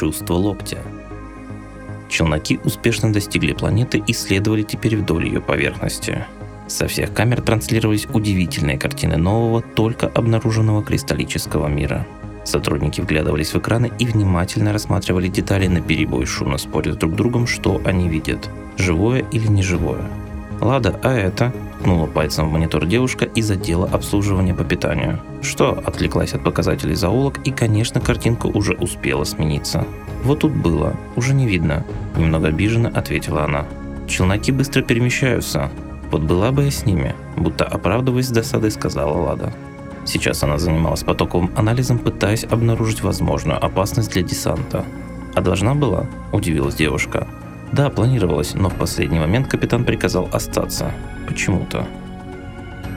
чувство локтя. Челноки успешно достигли планеты и следовали теперь вдоль ее поверхности. Со всех камер транслировались удивительные картины нового, только обнаруженного кристаллического мира. Сотрудники вглядывались в экраны и внимательно рассматривали детали на перебой, шумно споря друг с другом, что они видят – живое или неживое. «Лада, а это?» – ткнула пальцем в монитор девушка из отдела обслуживания по питанию. Что отвлеклась от показателей зоолог и, конечно, картинка уже успела смениться. «Вот тут было, уже не видно», – немного обиженно ответила она. «Челноки быстро перемещаются. Вот была бы я с ними», – будто оправдываясь с досадой сказала Лада. Сейчас она занималась потоковым анализом, пытаясь обнаружить возможную опасность для десанта. «А должна была?» – удивилась девушка. Да, планировалось, но в последний момент капитан приказал остаться. Почему-то.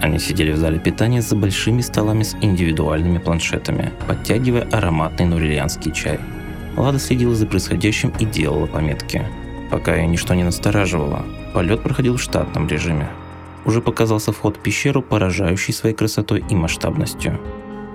Они сидели в зале питания за большими столами с индивидуальными планшетами, подтягивая ароматный нурильянский чай. Лада следила за происходящим и делала пометки. Пока ее ничто не настораживало, полет проходил в штатном режиме. Уже показался вход в пещеру, поражающий своей красотой и масштабностью.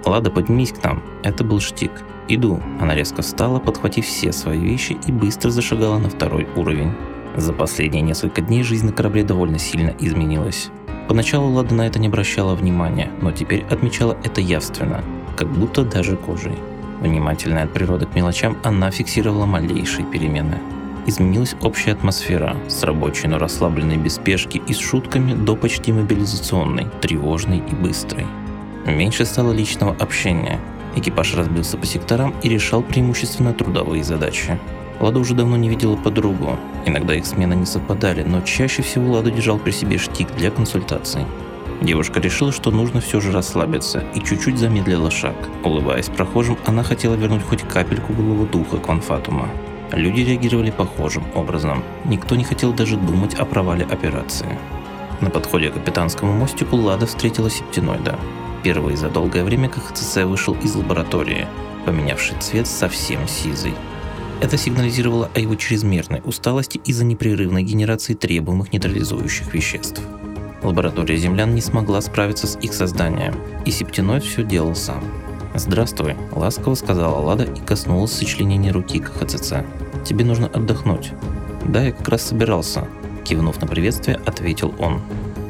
«Лада, поднимись к нам!» Это был штик – «Иду». Она резко встала, подхватив все свои вещи и быстро зашагала на второй уровень. За последние несколько дней жизнь на корабле довольно сильно изменилась. Поначалу Лада на это не обращала внимания, но теперь отмечала это явственно, как будто даже кожей. Внимательная от природы к мелочам, она фиксировала малейшие перемены. Изменилась общая атмосфера, с рабочей, но расслабленной без спешки и с шутками до почти мобилизационной, тревожной и быстрой. Меньше стало личного общения, Экипаж разбился по секторам и решал преимущественно трудовые задачи. Лада уже давно не видела подругу. Иногда их смены не совпадали, но чаще всего Лада держал при себе штик для консультаций. Девушка решила, что нужно все же расслабиться и чуть-чуть замедлила шаг. Улыбаясь прохожим, она хотела вернуть хоть капельку былого духа Конфатума. Люди реагировали похожим образом. Никто не хотел даже думать о провале операции. На подходе к капитанскому мостику Лада встретила септиноида. Впервые за долгое время КХЦЦ вышел из лаборатории, поменявший цвет совсем сизый. Это сигнализировало о его чрезмерной усталости из-за непрерывной генерации требуемых нейтрализующих веществ. Лаборатория землян не смогла справиться с их созданием, и Септиноид все делал сам. «Здравствуй», – ласково сказала Лада и коснулась сочленения руки КХЦЦ. «Тебе нужно отдохнуть». «Да, я как раз собирался», – кивнув на приветствие, ответил он.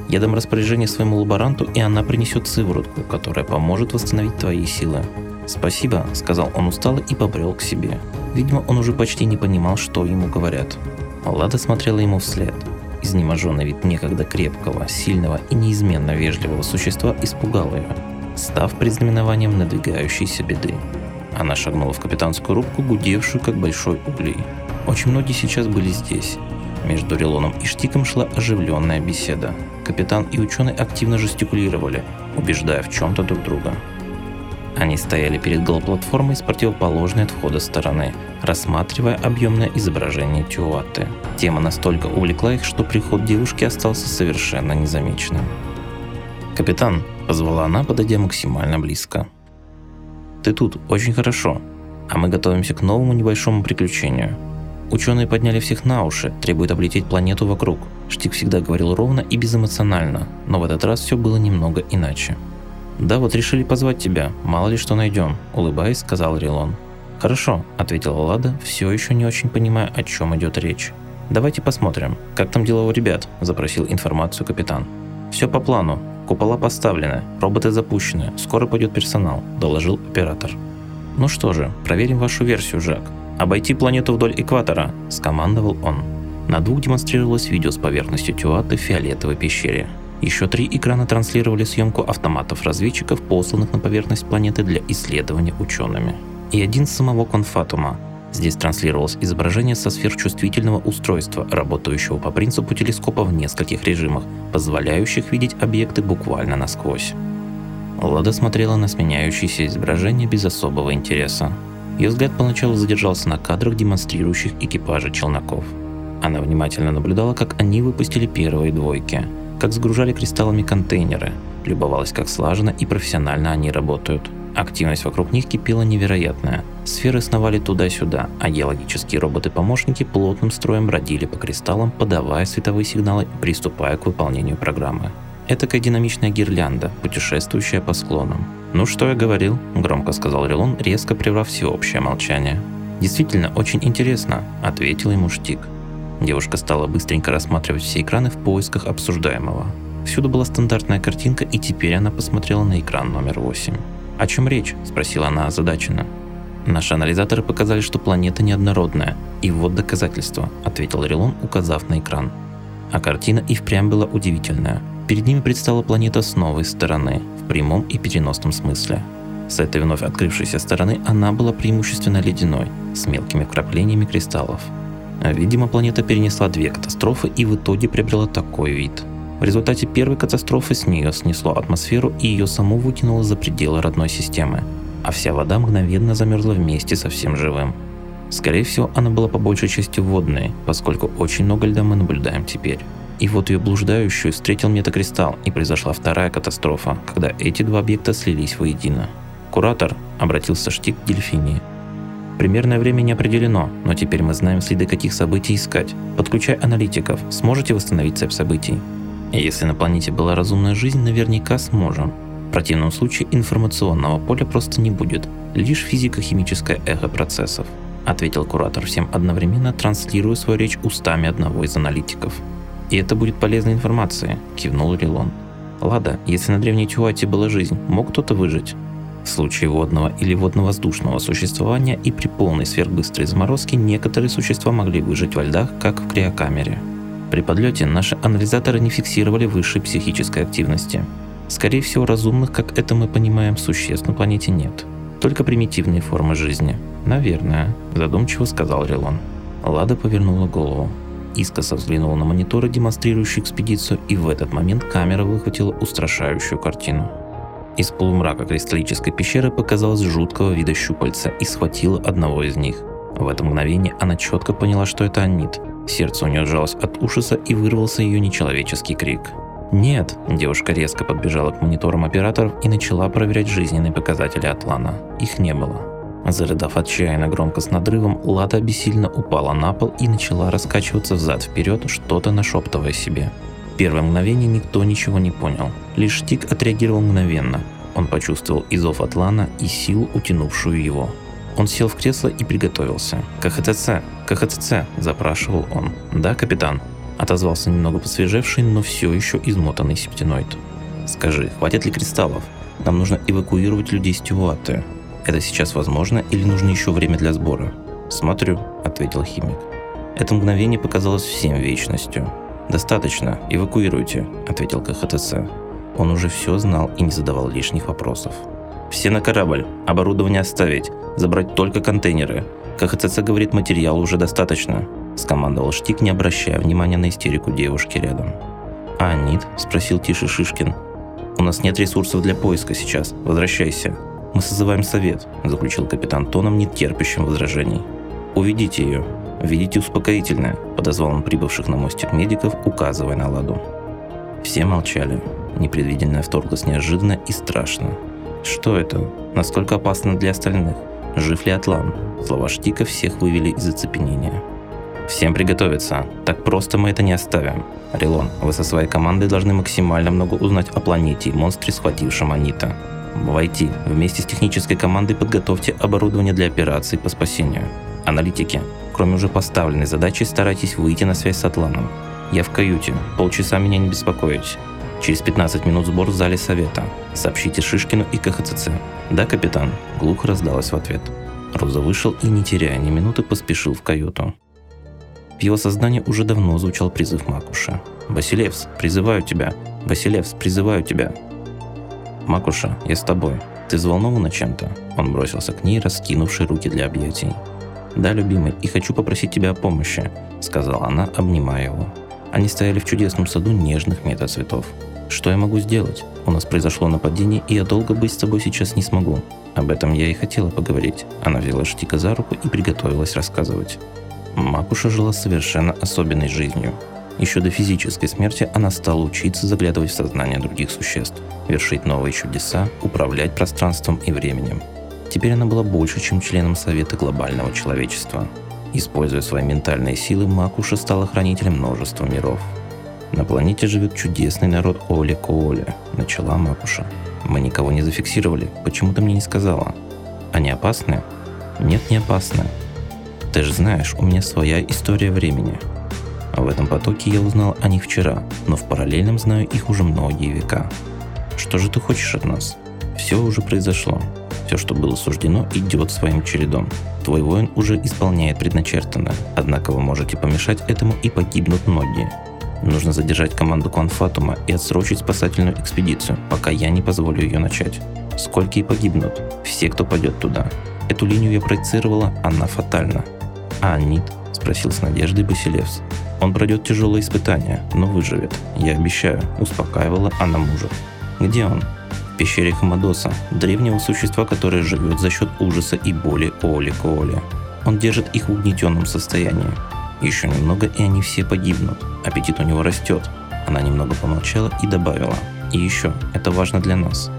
Я дам распоряжение своему лаборанту, и она принесет сыворотку, которая поможет восстановить твои силы. «Спасибо», — сказал он устало и побрел к себе. Видимо, он уже почти не понимал, что ему говорят. Лада смотрела ему вслед. Изнеможенный вид некогда крепкого, сильного и неизменно вежливого существа испугал ее, став предзнаменованием надвигающейся беды. Она шагнула в капитанскую рубку, гудевшую как большой улей. Очень многие сейчас были здесь. Между Релоном и Штиком шла оживленная беседа капитан и ученый активно жестикулировали, убеждая в чем-то друг друга. Они стояли перед голоплатформой с противоположной от входа стороны, рассматривая объемное изображение Тюаты. Тема настолько увлекла их, что приход девушки остался совершенно незамеченным. «Капитан», — позвала она, подойдя максимально близко. «Ты тут, очень хорошо, а мы готовимся к новому небольшому приключению. Ученые подняли всех на уши, требуют облететь планету вокруг. Штик всегда говорил ровно и безэмоционально, но в этот раз все было немного иначе. «Да, вот решили позвать тебя, мало ли что найдем», – улыбаясь, сказал Рилон. «Хорошо», – ответила Лада, все еще не очень понимая, о чем идет речь. «Давайте посмотрим, как там дела у ребят», – запросил информацию капитан. «Все по плану. Купола поставлены, роботы запущены, скоро пойдет персонал», – доложил оператор. «Ну что же, проверим вашу версию, Жак. «Обойти планету вдоль экватора», – скомандовал он. На двух демонстрировалось видео с поверхностью Тюаты в фиолетовой пещере. Еще три экрана транслировали съемку автоматов-разведчиков, посланных на поверхность планеты для исследования учеными. И один с самого Конфатума. Здесь транслировалось изображение со сверхчувствительного устройства, работающего по принципу телескопа в нескольких режимах, позволяющих видеть объекты буквально насквозь. Лада смотрела на сменяющиеся изображения без особого интереса. Ее взгляд поначалу задержался на кадрах, демонстрирующих экипажи челноков. Она внимательно наблюдала, как они выпустили первые двойки, как сгружали кристаллами контейнеры, любовалась, как слаженно и профессионально они работают. Активность вокруг них кипела невероятная. Сферы сновали туда-сюда, а геологические роботы-помощники плотным строем бродили по кристаллам, подавая световые сигналы и приступая к выполнению программы. Этакая динамичная гирлянда, путешествующая по склонам. «Ну что я говорил?» – громко сказал Релон, резко прервав всеобщее молчание. «Действительно, очень интересно», — ответил ему Штик. Девушка стала быстренько рассматривать все экраны в поисках обсуждаемого. Всюду была стандартная картинка, и теперь она посмотрела на экран номер 8. «О чем речь?» – спросила она озадаченно. «Наши анализаторы показали, что планета неоднородная. И вот доказательства», – ответил Релон, указав на экран. А картина и впрямь была удивительная. Перед ними предстала планета с новой стороны, в прямом и переносном смысле. С этой вновь открывшейся стороны она была преимущественно ледяной, с мелкими вкраплениями кристаллов. Видимо, планета перенесла две катастрофы и в итоге приобрела такой вид – в результате первой катастрофы с нее снесло атмосферу и ее саму выкинуло за пределы родной системы, а вся вода мгновенно замерзла вместе со всем живым. Скорее всего, она была по большей части водной, поскольку очень много льда мы наблюдаем теперь. И вот ее блуждающую встретил метакристалл, и произошла вторая катастрофа, когда эти два объекта слились воедино. Куратор обратился Штик к Дельфинии. Примерное время не определено, но теперь мы знаем следы каких событий искать. Подключай аналитиков, сможете восстановить цепь событий? Если на планете была разумная жизнь, наверняка сможем. В противном случае информационного поля просто не будет, лишь физико-химическое эхо процессов, ответил куратор всем одновременно, транслируя свою речь устами одного из аналитиков. И это будет полезной информацией, кивнул Рилон. Лада, если на древней Тюате была жизнь, мог кто-то выжить? В случае водного или водно-воздушного существования и при полной сверхбыстрой заморозке некоторые существа могли выжить во льдах, как в криокамере. При подлете наши анализаторы не фиксировали высшей психической активности. Скорее всего, разумных, как это мы понимаем, существ на планете нет. Только примитивные формы жизни. Наверное, задумчиво сказал Релон. Лада повернула голову. Искоса взглянула на мониторы, демонстрирующие экспедицию, и в этот момент камера выхватила устрашающую картину. Из полумрака кристаллической пещеры показалось жуткого вида щупальца и схватила одного из них. В это мгновение она четко поняла, что это Анит, Сердце у нее сжалось от ужаса и вырвался ее нечеловеческий крик. «Нет!» – девушка резко подбежала к мониторам операторов и начала проверять жизненные показатели Атлана. Их не было. Зарыдав отчаянно громко с надрывом, Лада бессильно упала на пол и начала раскачиваться взад-вперед, что-то нашептывая себе. Первое мгновение никто ничего не понял. Лишь Тик отреагировал мгновенно. Он почувствовал изов Атлана и силу, утянувшую его. Он сел в кресло и приготовился. «КХТЦ! КХТЦ!» – запрашивал он. «Да, капитан?» – отозвался немного посвежевший, но все еще измотанный септиноид. «Скажи, хватит ли кристаллов? Нам нужно эвакуировать людей с Тюваты. Это сейчас возможно или нужно еще время для сбора?» «Смотрю», – ответил химик. Это мгновение показалось всем вечностью. «Достаточно, эвакуируйте», – ответил КХТЦ. Он уже все знал и не задавал лишних вопросов. «Все на корабль, оборудование оставить, забрать только контейнеры. КХЦЦ говорит, материала уже достаточно», – скомандовал Штик, не обращая внимания на истерику девушки рядом. «А Нит?» – спросил тише Шишкин. «У нас нет ресурсов для поиска сейчас. Возвращайся». «Мы созываем совет», – заключил капитан тоном, не терпящим возражений. «Уведите ее. Введите успокоительное», – подозвал он прибывших на мостик медиков, указывая на ладу. Все молчали. Непредвиденное вторглось неожиданно и страшно. Что это? Насколько опасно для остальных? Жив ли Атлан? Слова Штика всех вывели из оцепенения. Всем приготовиться. Так просто мы это не оставим. Релон, вы со своей командой должны максимально много узнать о планете и монстре, схватившем Анита. Войти. Вместе с технической командой подготовьте оборудование для операции по спасению. Аналитики. Кроме уже поставленной задачи, старайтесь выйти на связь с Атланом. Я в каюте. Полчаса меня не беспокоить. Через 15 минут сбор в зале совета. Сообщите Шишкину и КХЦЦ. Да, капитан? Глухо раздалось в ответ. Роза вышел и, не теряя ни минуты, поспешил в каюту. В его сознании уже давно звучал призыв Макуша. «Василевс, призываю тебя! Василевс, призываю тебя!» «Макуша, я с тобой. Ты взволнована чем-то?» Он бросился к ней, раскинувший руки для объятий. «Да, любимый, и хочу попросить тебя о помощи», — сказала она, обнимая его. Они стояли в чудесном саду нежных метацветов. Что я могу сделать? У нас произошло нападение, и я долго быть с тобой сейчас не смогу. Об этом я и хотела поговорить. Она взяла Штика за руку и приготовилась рассказывать. Макуша жила совершенно особенной жизнью. Еще до физической смерти она стала учиться заглядывать в сознание других существ, вершить новые чудеса, управлять пространством и временем. Теперь она была больше, чем членом Совета глобального человечества. Используя свои ментальные силы, Макуша стала хранителем множества миров – на планете живет чудесный народ Оли-Кооли, начала Макуша. Мы никого не зафиксировали, почему ты мне не сказала? Они опасны? Нет, не опасны. Ты же знаешь, у меня своя история времени. В этом потоке я узнал о них вчера, но в параллельном знаю их уже многие века. Что же ты хочешь от нас? Все уже произошло. Все, что было суждено, идет своим чередом. Твой воин уже исполняет предначертанное, однако вы можете помешать этому и погибнут многие. Нужно задержать команду Кланфатума и отсрочить спасательную экспедицию, пока я не позволю ее начать. Сколько и погибнут? Все, кто пойдет туда. Эту линию я проецировала, она фатальна. А Анит? Спросил с надеждой Басилевс. Он пройдет тяжелые испытания, но выживет. Я обещаю, успокаивала она мужа. Где он? В пещере Хамадоса, древнего существа, которое живет за счет ужаса и боли Оли Коли. Он держит их в угнетенном состоянии. Еще немного, и они все погибнут. Аппетит у него растет. Она немного помолчала и добавила. И еще, это важно для нас.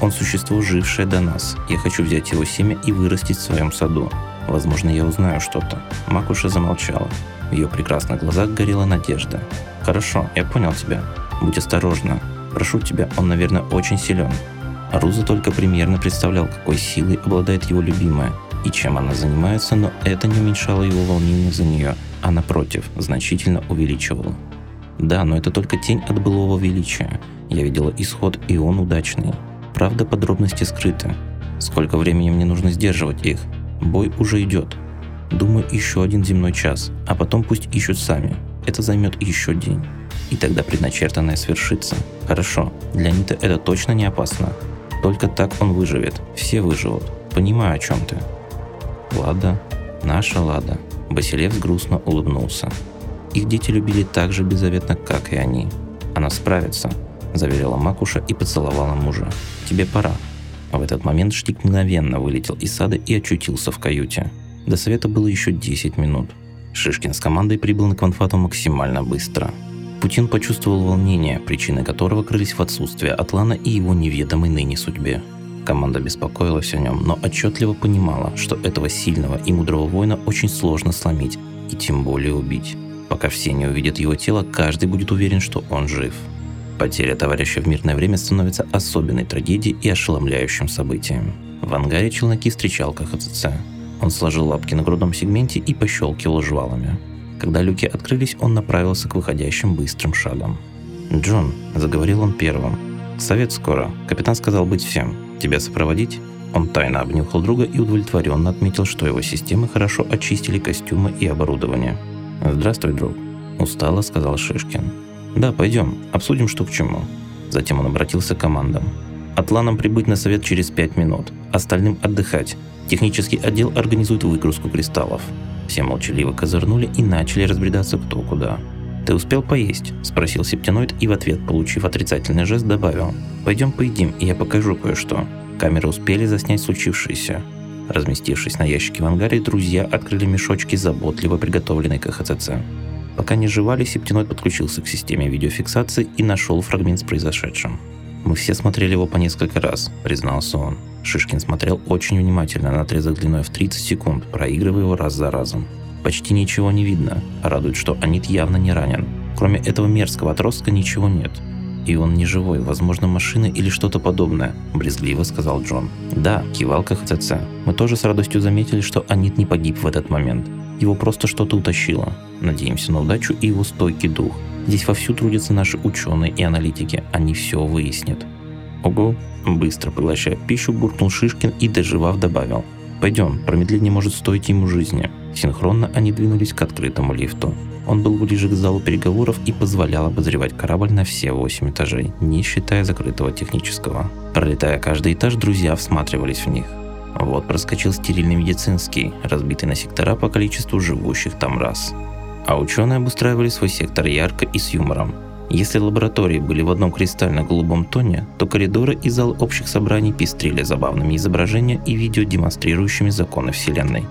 Он существо, жившее до нас. Я хочу взять его семя и вырастить в своем саду. Возможно, я узнаю что-то. Макуша замолчала. В ее прекрасных глазах горела надежда. «Хорошо, я понял тебя. Будь осторожна. Прошу тебя, он, наверное, очень силен». Руза только примерно представлял, какой силой обладает его любимая и чем она занимается, но это не уменьшало его волнения за нее, а напротив, значительно увеличивало. Да, но это только тень от былого величия. Я видела исход, и он удачный. Правда, подробности скрыты. Сколько времени мне нужно сдерживать их? Бой уже идет. Думаю, еще один земной час, а потом пусть ищут сами. Это займет еще день. И тогда предначертанное свершится. Хорошо, для Нита это точно не опасно. Только так он выживет. Все выживут. Понимаю, о чем ты. Лада, наша Лада. Басилевс грустно улыбнулся. Их дети любили так же беззаветно, как и они. Она справится, заверила Макуша и поцеловала мужа. «Тебе пора». В этот момент Штик мгновенно вылетел из сада и очутился в каюте. До совета было еще 10 минут. Шишкин с командой прибыл на Кванфату максимально быстро. Путин почувствовал волнение, причины которого крылись в отсутствие Атлана и его неведомой ныне судьбе. Команда беспокоилась о нем, но отчетливо понимала, что этого сильного и мудрого воина очень сложно сломить и тем более убить. Пока все не увидят его тело, каждый будет уверен, что он жив. Потеря товарища в мирное время становится особенной трагедией и ошеломляющим событием. В ангаре челноки встречал КХЦЦ. Он сложил лапки на грудном сегменте и пощелкивал жвалами. Когда люки открылись, он направился к выходящим быстрым шагам. «Джон», — заговорил он первым, — «совет скоро. Капитан сказал быть всем. Тебя сопроводить?» Он тайно обнюхал друга и удовлетворенно отметил, что его системы хорошо очистили костюмы и оборудование. «Здравствуй, друг», – устало сказал Шишкин. «Да, пойдем, обсудим, что к чему». Затем он обратился к командам. «Атланам прибыть на совет через пять минут, остальным отдыхать. Технический отдел организует выгрузку кристаллов». Все молчаливо козырнули и начали разбредаться кто куда. «Ты успел поесть?» – спросил Септиноид и в ответ, получив отрицательный жест, добавил. «Пойдем поедим, и я покажу кое-что». Камеры успели заснять случившееся. Разместившись на ящике в ангаре, друзья открыли мешочки, заботливо приготовленной к ХЦЦ. Пока не жевали, Септиноид подключился к системе видеофиксации и нашел фрагмент с произошедшим. «Мы все смотрели его по несколько раз», — признался он. Шишкин смотрел очень внимательно на отрезок длиной в 30 секунд, проигрывая его раз за разом. Почти ничего не видно. Радует, что Анит явно не ранен. Кроме этого мерзкого отростка ничего нет. И он не живой, возможно, машина или что-то подобное, брезгливо сказал Джон. Да, кивал КХЦЦ. Мы тоже с радостью заметили, что Анит не погиб в этот момент. Его просто что-то утащило. Надеемся на удачу и его стойкий дух. Здесь вовсю трудятся наши ученые и аналитики. Они все выяснят. Ого, быстро поглощая пищу, буркнул Шишкин и, доживав, добавил. Пойдем, промедление может стоить ему жизни. Синхронно они двинулись к открытому лифту. Он был ближе к залу переговоров и позволял обозревать корабль на все восемь этажей, не считая закрытого технического. Пролетая каждый этаж, друзья всматривались в них. Вот проскочил стерильный медицинский, разбитый на сектора по количеству живущих там раз. А ученые обустраивали свой сектор ярко и с юмором. Если лаборатории были в одном кристально-голубом тоне, то коридоры и зал общих собраний пестрили забавными изображениями и видео, демонстрирующими законы Вселенной.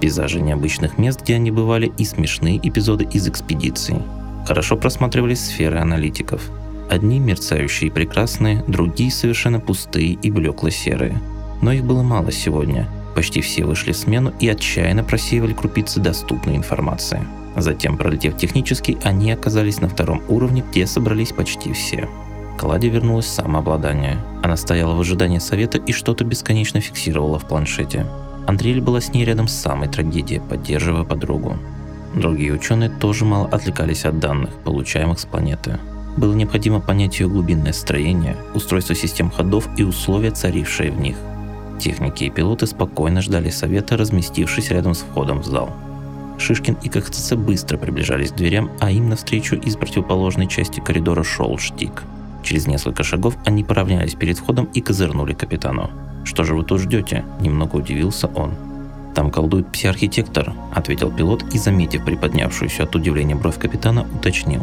Пейзажи необычных мест, где они бывали, и смешные эпизоды из экспедиции. Хорошо просматривались сферы аналитиков. Одни мерцающие и прекрасные, другие совершенно пустые и блекло-серые – но их было мало сегодня. Почти все вышли в смену и отчаянно просеивали крупицы доступной информации. Затем, пролетев технически, они оказались на втором уровне, где собрались почти все. Кладе вернулось самообладание. Она стояла в ожидании совета и что-то бесконечно фиксировала в планшете. Андриэль была с ней рядом с самой трагедией, поддерживая подругу. Другие ученые тоже мало отвлекались от данных, получаемых с планеты. Было необходимо понять ее глубинное строение, устройство систем ходов и условия, царившие в них. Техники и пилоты спокойно ждали совета, разместившись рядом с входом в зал. Шишкин и КХЦ быстро приближались к дверям, а им навстречу из противоположной части коридора шел Штик. Через несколько шагов они поравнялись перед входом и козырнули капитану. «Что же вы тут ждете?» – немного удивился он. «Там колдует пси-архитектор», – ответил пилот и, заметив приподнявшуюся от удивления бровь капитана, уточнил.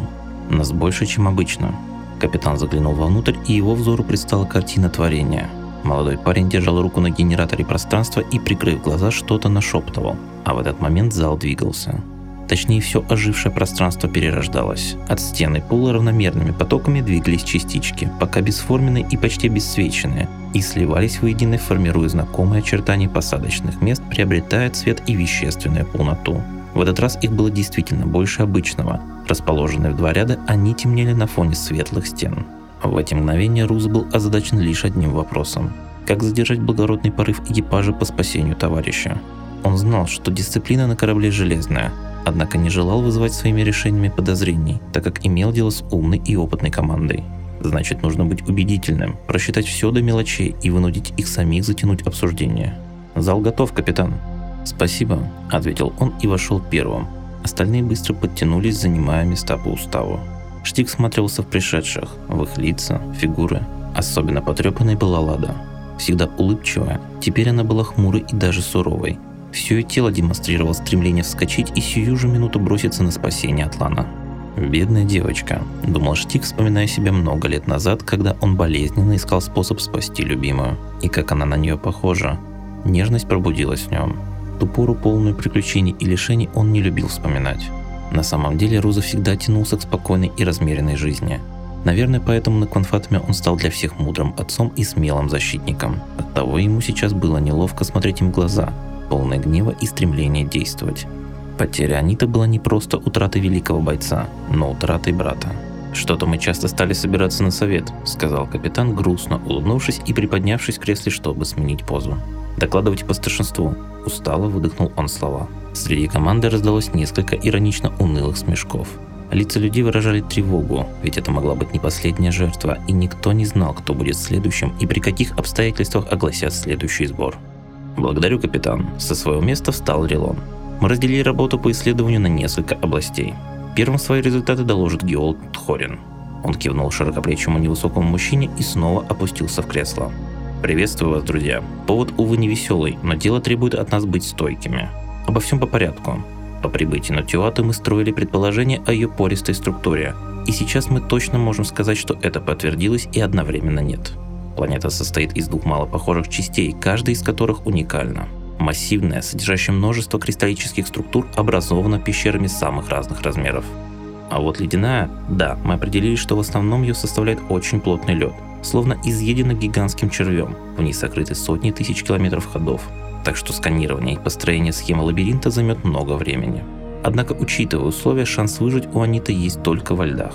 «Нас больше, чем обычно». Капитан заглянул вовнутрь, и его взору предстала картина творения. Молодой парень держал руку на генераторе пространства и, прикрыв глаза, что-то нашептывал, а в этот момент зал двигался. Точнее, все ожившее пространство перерождалось. От стены пола равномерными потоками двигались частички, пока бесформенные и почти обесцвеченные, и сливались воедино, формируя знакомые очертания посадочных мест, приобретая цвет и вещественную полноту. В этот раз их было действительно больше обычного. Расположенные в два ряда, они темнели на фоне светлых стен. В эти мгновения Рус был озадачен лишь одним вопросом. Как задержать благородный порыв экипажа по спасению товарища? Он знал, что дисциплина на корабле железная, однако не желал вызывать своими решениями подозрений, так как имел дело с умной и опытной командой. Значит, нужно быть убедительным, просчитать все до мелочей и вынудить их самих затянуть обсуждение. «Зал готов, капитан». «Спасибо», — ответил он и вошел первым. Остальные быстро подтянулись, занимая места по уставу. Штик смотрелся в пришедших, в их лица, фигуры. Особенно потрепанной была Лада. Всегда улыбчивая, теперь она была хмурой и даже суровой, все ее тело демонстрировало стремление вскочить и сию же минуту броситься на спасение Атлана. «Бедная девочка», – думал Штик, вспоминая себя много лет назад, когда он болезненно искал способ спасти любимую. И как она на нее похожа. Нежность пробудилась в нем. Ту пору, полную приключений и лишений, он не любил вспоминать. На самом деле Роза всегда тянулся к спокойной и размеренной жизни. Наверное, поэтому на Кванфатуме он стал для всех мудрым отцом и смелым защитником. Оттого ему сейчас было неловко смотреть им в глаза, полной гнева и стремления действовать. Потеря Аниты была не просто утратой великого бойца, но утратой брата. «Что-то мы часто стали собираться на совет», — сказал капитан, грустно улыбнувшись и приподнявшись в кресле, чтобы сменить позу. «Докладывайте по старшинству», — устало выдохнул он слова. Среди команды раздалось несколько иронично унылых смешков. Лица людей выражали тревогу, ведь это могла быть не последняя жертва, и никто не знал, кто будет следующим и при каких обстоятельствах огласят следующий сбор. «Благодарю, капитан», – со своего места встал Релон. Мы разделили работу по исследованию на несколько областей. Первым свои результаты доложит геолог Тхорин. Он кивнул широкоплечему невысокому мужчине и снова опустился в кресло. «Приветствую вас, друзья. Повод, увы, не веселый, но дело требует от нас быть стойкими. Обо всем по порядку. По прибытии на Тюату мы строили предположение о ее пористой структуре, и сейчас мы точно можем сказать, что это подтвердилось и одновременно нет. Планета состоит из двух малопохожих частей, каждая из которых уникальна. Массивная, содержащая множество кристаллических структур, образована пещерами самых разных размеров. А вот ледяная, да, мы определили, что в основном ее составляет очень плотный лед, словно изъедена гигантским червем. В ней сокрыты сотни тысяч километров ходов. Так что сканирование и построение схемы лабиринта займет много времени. Однако, учитывая условия, шанс выжить у Аниты есть только во льдах.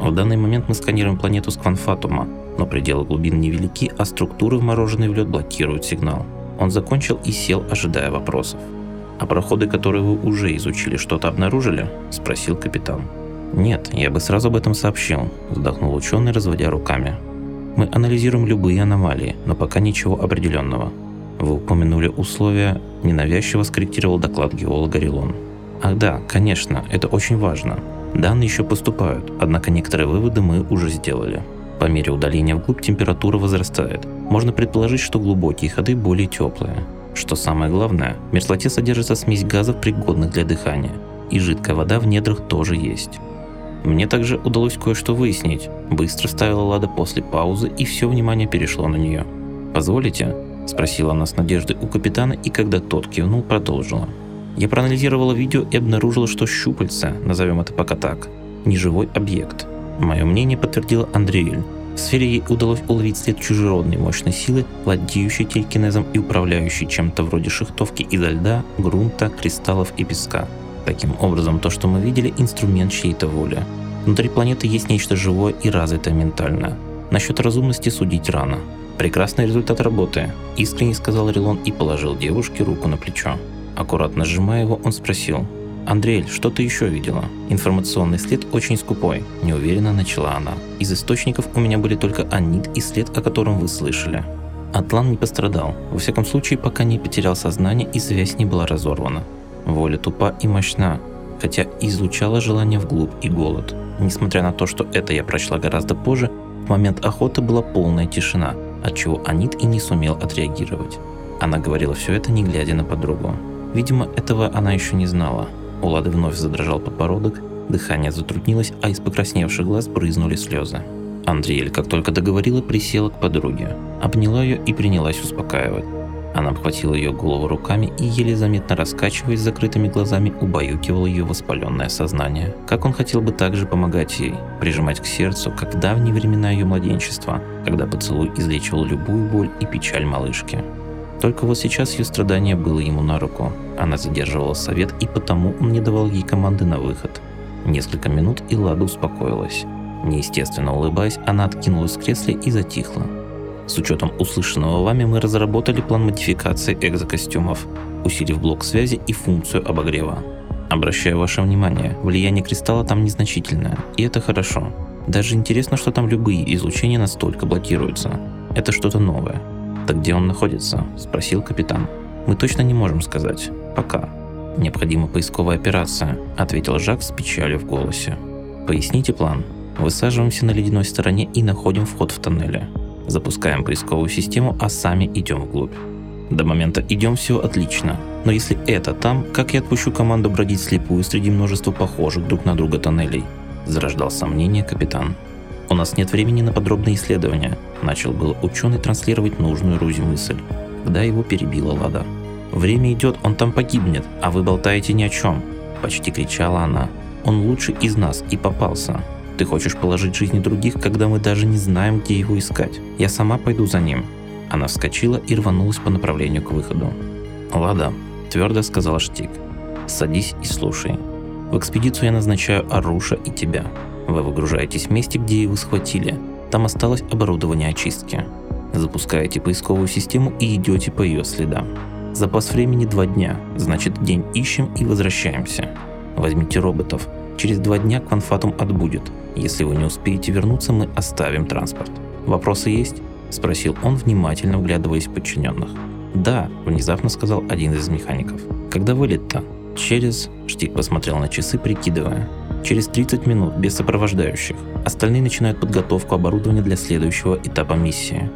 В данный момент мы сканируем планету с Кванфатума, но пределы глубин невелики, а структуры вмороженный в лед блокируют сигнал. Он закончил и сел, ожидая вопросов. «А проходы, которые вы уже изучили, что-то обнаружили?» – спросил капитан. «Нет, я бы сразу об этом сообщил», – вздохнул ученый, разводя руками. «Мы анализируем любые аномалии, но пока ничего определенного. Вы упомянули условия, ненавязчиво скорректировал доклад геолога Рилон. Ах да, конечно, это очень важно. Данные еще поступают, однако некоторые выводы мы уже сделали. По мере удаления вглубь температура возрастает. Можно предположить, что глубокие ходы более теплые. Что самое главное, в мерзлоте содержится смесь газов, пригодных для дыхания. И жидкая вода в недрах тоже есть. Мне также удалось кое-что выяснить. Быстро ставила Лада после паузы, и все внимание перешло на нее. «Позволите?» – спросила она с надеждой у капитана, и когда тот кивнул, продолжила. Я проанализировала видео и обнаружила, что щупальца, назовем это пока так, неживой объект. Мое мнение подтвердила Андреэль. В сфере ей удалось уловить след чужеродной мощной силы, владеющей телекинезом и управляющей чем-то вроде шихтовки изо льда, грунта, кристаллов и песка. Таким образом, то, что мы видели, инструмент чьей-то воли. Внутри планеты есть нечто живое и развитое ментально. Насчет разумности судить рано. Прекрасный результат работы, искренне сказал Рилон и положил девушке руку на плечо. Аккуратно сжимая его, он спросил, «Андреэль, что ты еще видела?» «Информационный след очень скупой», – неуверенно начала она. «Из источников у меня были только Анит и след, о котором вы слышали. Атлан не пострадал, во всяком случае, пока не потерял сознание и связь не была разорвана. Воля тупа и мощна, хотя излучала желание вглубь и голод. Несмотря на то, что это я прочла гораздо позже, в момент охоты была полная тишина, от чего Анит и не сумел отреагировать. Она говорила все это, не глядя на подругу. Видимо, этого она еще не знала. У Лады вновь задрожал подбородок, дыхание затруднилось, а из покрасневших глаз брызнули слезы. Андриэль, как только договорила, присела к подруге, обняла ее и принялась успокаивать. Она обхватила ее голову руками и, еле заметно раскачиваясь закрытыми глазами, убаюкивала ее воспаленное сознание. Как он хотел бы также помогать ей, прижимать к сердцу, как в давние времена ее младенчества, когда поцелуй излечивал любую боль и печаль малышки. Только вот сейчас ее страдание было ему на руку. Она задерживала совет, и потому он не давал ей команды на выход. Несколько минут, и Лада успокоилась. Неестественно улыбаясь, она откинулась в кресле и затихла. С учетом услышанного вами мы разработали план модификации экзокостюмов, усилив блок связи и функцию обогрева. Обращаю ваше внимание, влияние кристалла там незначительное, и это хорошо. Даже интересно, что там любые излучения настолько блокируются. Это что-то новое. Так где он находится? Спросил капитан. Мы точно не можем сказать. Пока. Необходима поисковая операция, ответил Жак с печалью в голосе. Поясните план. Высаживаемся на ледяной стороне и находим вход в тоннеле. Запускаем поисковую систему, а сами идем вглубь. До момента идем все отлично, но если это там, как я отпущу команду бродить слепую среди множества похожих друг на друга тоннелей? Зарождал сомнение капитан. У нас нет времени на подробные исследования, начал был ученый транслировать нужную Рузе мысль, когда его перебила Лада. Время идет, он там погибнет, а вы болтаете ни о чем, почти кричала она. Он лучший из нас и попался. Ты хочешь положить жизни других, когда мы даже не знаем, где его искать. Я сама пойду за ним». Она вскочила и рванулась по направлению к выходу. «Лада», – твердо сказал Штик. «Садись и слушай. В экспедицию я назначаю Аруша и тебя. Вы выгружаетесь в месте, где его схватили. Там осталось оборудование очистки. Запускаете поисковую систему и идете по ее следам. Запас времени два дня, значит день ищем и возвращаемся. Возьмите роботов, Через два дня Кванфатум отбудет. Если вы не успеете вернуться, мы оставим транспорт. Вопросы есть? Спросил он, внимательно вглядываясь в подчиненных. «Да», – внезапно сказал один из механиков. «Когда вылет-то?» «Через...» – Штик посмотрел на часы, прикидывая. «Через 30 минут, без сопровождающих. Остальные начинают подготовку оборудования для следующего этапа миссии.